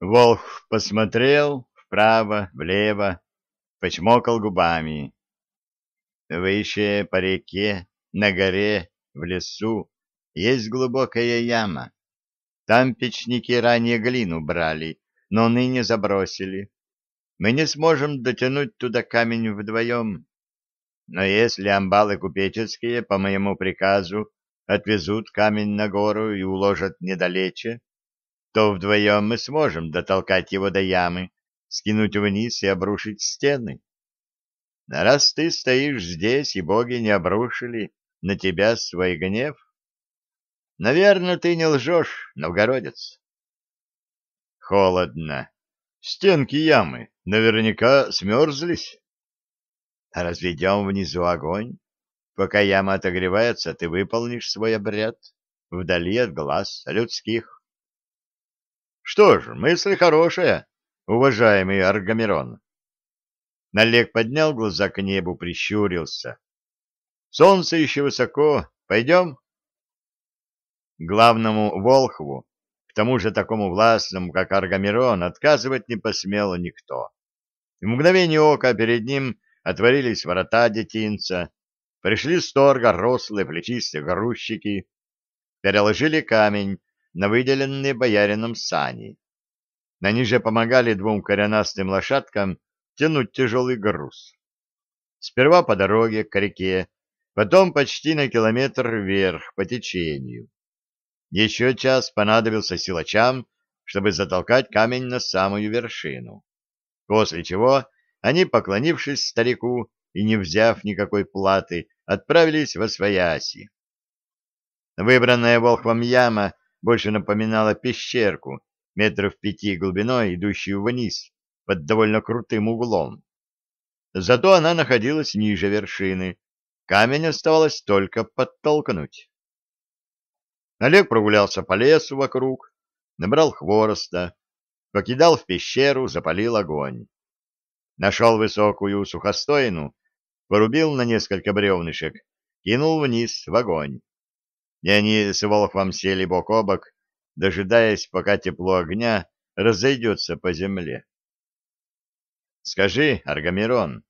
Волх посмотрел вправо, влево, почмокал губами. Выше по реке, на горе, в лесу есть глубокая яма. Там печники ранее глину брали, но ныне забросили. Мы не сможем дотянуть туда камень вдвоем. Но если амбалы купеческие, по моему приказу, отвезут камень на гору и уложат недалече, то вдвоем мы сможем дотолкать его до ямы, скинуть вниз и обрушить стены. А раз ты стоишь здесь, и боги не обрушили на тебя свой гнев, наверное, ты не лжешь, новгородец. Холодно. Стенки ямы наверняка смерзлись. Разведем внизу огонь. Пока яма отогревается, ты выполнишь свой обряд вдали от глаз людских. Что ж, мысль хорошая, уважаемый Аргамерон. Налег поднял глаза к небу, прищурился. Солнце еще высоко. Пойдем? Главному Волхву, к тому же такому властному, как Аргамерон, отказывать не посмел никто. В мгновение ока перед ним отворились ворота детинца, Пришли с торга рослые плечистые грузчики, переложили камень на выделенные боярином сани. На ниже помогали двум коренастым лошадкам тянуть тяжелый груз. Сперва по дороге к реке, потом почти на километр вверх по течению. Еще час понадобился силачам, чтобы затолкать камень на самую вершину. После чего они, поклонившись старику, и, не взяв никакой платы, отправились во свояси. Выбранная волхвом яма больше напоминала пещерку, метров пяти глубиной, идущую вниз, под довольно крутым углом. Зато она находилась ниже вершины, камень оставалось только подтолкнуть. Олег прогулялся по лесу вокруг, набрал хвороста, покидал в пещеру, запалил огонь. Нашел высокую сухостойну, порубил на несколько бревнышек, кинул вниз в огонь. И они с Волхвом сели бок о бок, дожидаясь, пока тепло огня разойдется по земле. — Скажи, Аргамирон,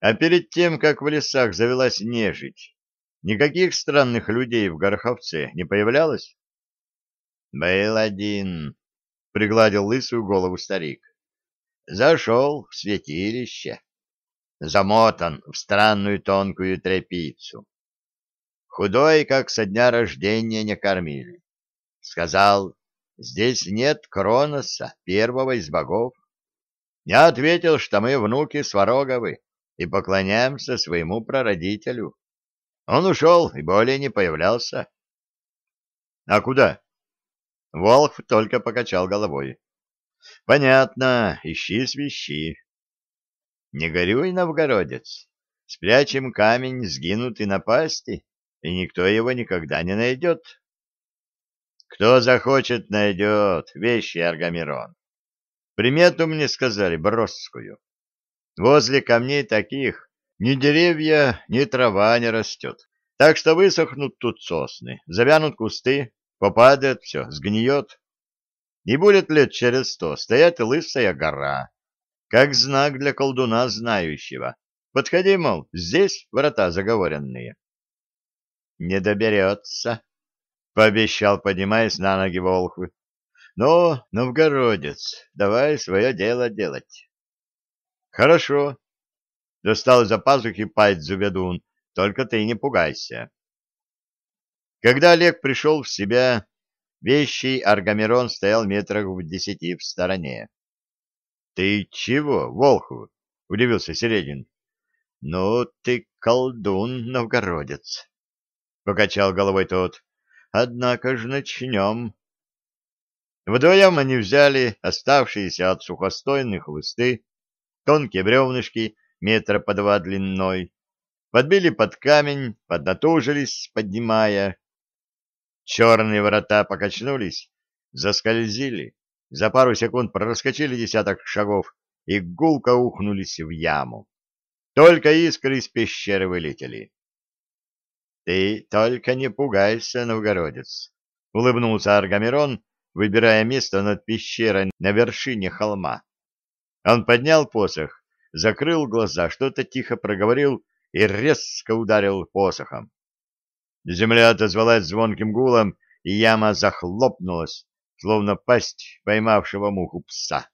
а перед тем, как в лесах завелась нежить, никаких странных людей в Гороховце не появлялось? — Был один, — пригладил лысую голову старик. Зашел в святилище. Замотан в странную тонкую тряпицу. Худой, как со дня рождения, не кормили. Сказал, здесь нет Кроноса, первого из богов. Я ответил, что мы внуки Свароговы и поклоняемся своему прародителю. Он ушел и более не появлялся. — А куда? Волк только покачал головой. — Понятно, ищи свищи. — Не горюй, новгородец. Спрячем камень, сгинут и напасти, и никто его никогда не найдет. Кто захочет, найдет, вещи Аргамирон. Примету мне сказали, броскую. Возле камней таких ни деревья, ни трава не растет. Так что высохнут тут сосны, завянут кусты, попадает все, сгниет. И будет лет через сто стоять лысая гора, как знак для колдуна знающего. Подходи, мол, здесь врата заговоренные. Не доберется, — пообещал, поднимаясь на ноги Волхвы. Ну, новгородец, давай свое дело делать. Хорошо. Достал из-за пазухи пальцу ведун, только ты не пугайся. Когда Олег пришел в себя, Вещий Аргамерон стоял метрах в десяти в стороне. — Ты чего, Волху? — удивился Середин. — Ну, ты колдун, новгородец, — покачал головой тот. — Однако же начнем. Вдвоем они взяли оставшиеся от сухостойных лысты, тонкие бревнышки метра по два длиной, подбили под камень, поднатужились, поднимая, Черные врата покачнулись, заскользили, за пару секунд проскочили десяток шагов и гулко ухнулись в яму. Только искры из пещеры вылетели. — Ты только не пугайся, новгородец, — улыбнулся Аргамирон, выбирая место над пещерой на вершине холма. Он поднял посох, закрыл глаза, что-то тихо проговорил и резко ударил посохом. Земля отозвалась звонким гулом, и яма захлопнулась, словно пасть поймавшего муху пса.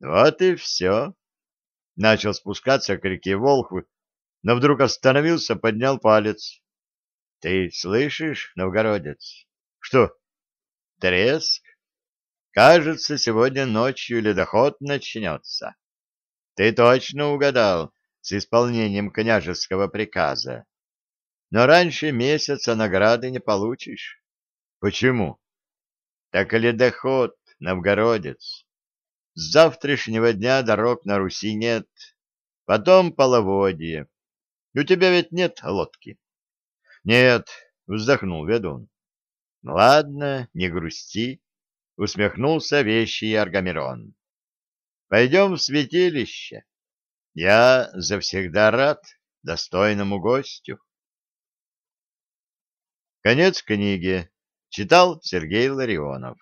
Вот и все. Начал спускаться к реке Волхв, но вдруг остановился, поднял палец. — Ты слышишь, новгородец? — Что? — Треск. Кажется, сегодня ночью ледоход начнется. Ты точно угадал с исполнением княжеского приказа. Но раньше месяца награды не получишь. Почему? Так ледоход, новгородец. С завтрашнего дня дорог на Руси нет. Потом половодье. У тебя ведь нет лодки? Нет, вздохнул ведун. Ладно, не грусти, усмехнулся вещий Аргамирон. Пойдем в святилище. Я завсегда рад достойному гостю. Конец книги. Читал Сергей Ларионов.